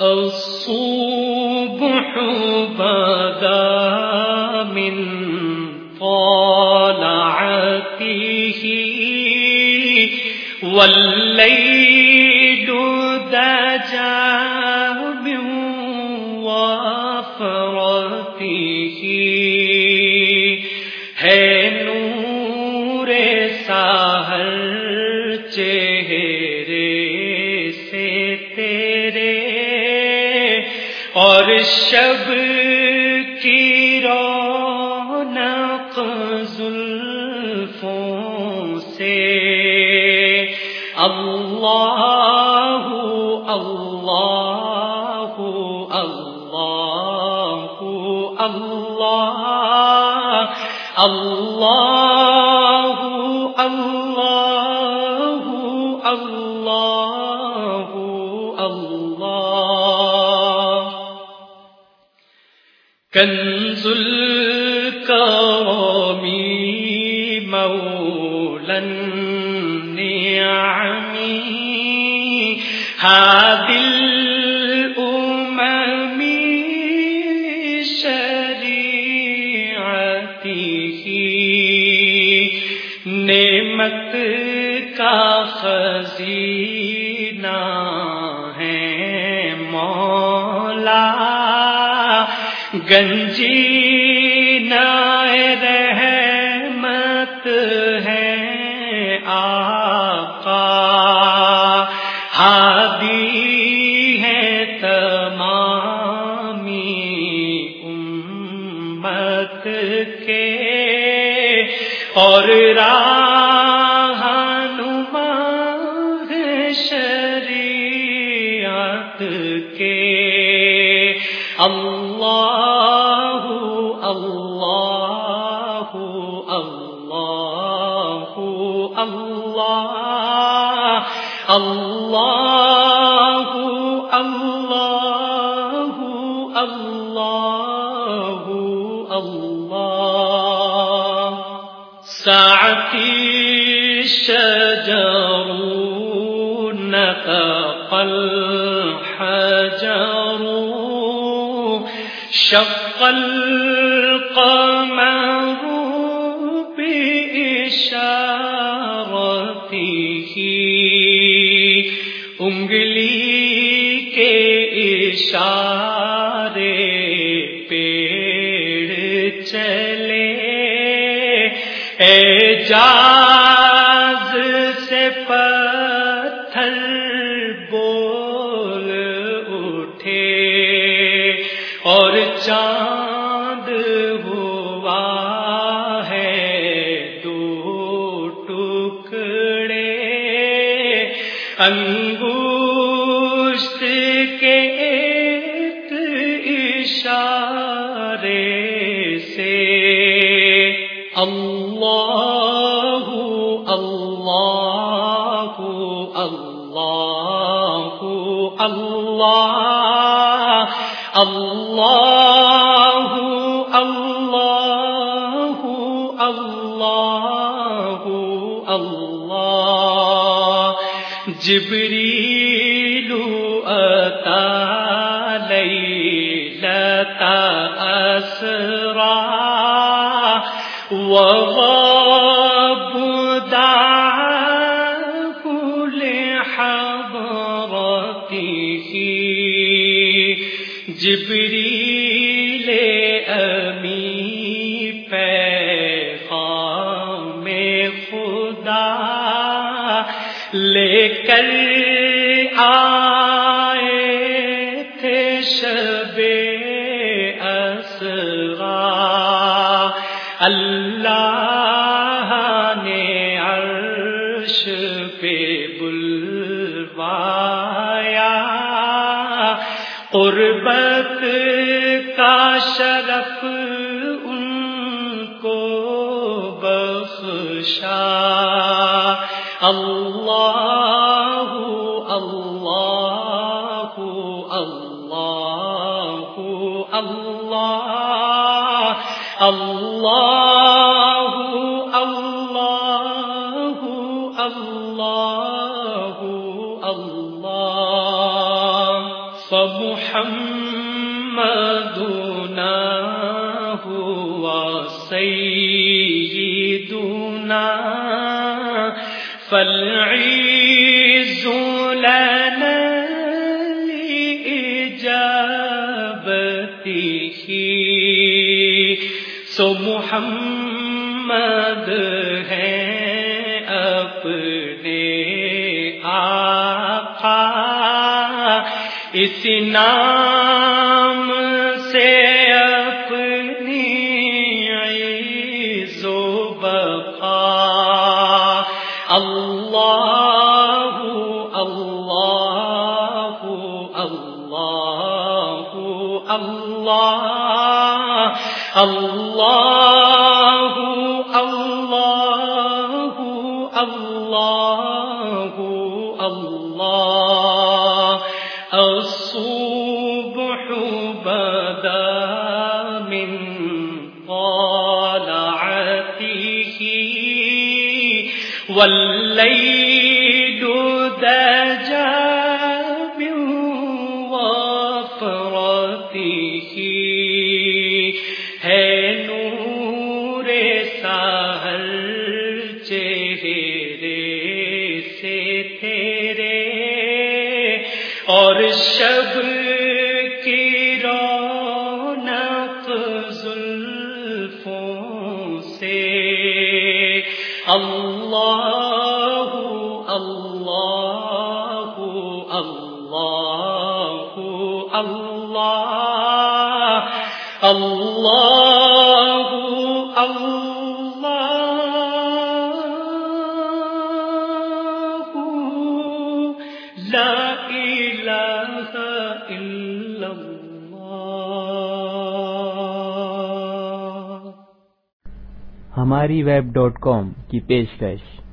الصبح بدا من طالعته والليل دجا من وفرته ہے نور ساحل چہرے شب کی رونق زلفوں سے اللہ کنز الكرم مولا النعم. هذه الأمم نعمت کا خزینہ گنجی رحمت ہے آقا ہادی ہے تمامی امت کے اور رہنما شریعت کے۔ اللہ اللہ اللہ اللہ اللہ شجر بإشارته انگلی کے اشارے پیڑ چلے۔ اعجاز سے پتھر بول اٹھے اور چاند انگوشت کے ایک اشارے سے اللہ اللہ اللہ اللہ اللہ اللہ اللہ جبریل اتا لیلتا اسرا وغاب دعاه لحضرته جبریل امی پیغام خدا لے کر آئے تھے شب اسرا۔ اللہ نے عرش پہ بلوایا۔ قربت کا شرف ان کو بخشا۔ اللہ اللہ اللہ اللہ اللہ سب مدنا ہوا سی دونا فلعی سو محمد ہے اپنے آقا اس نام اللہ اللہ اللہ اللہ الصبح بدا من طالعته والليل دجا من وفرته اور شب کی رونق زلفوں سے اللہ اللہ اللہ اللہ اللہ اللہ لا الہ الا اللہ۔ ہماری ویب ڈاٹ کام کی پیشکش۔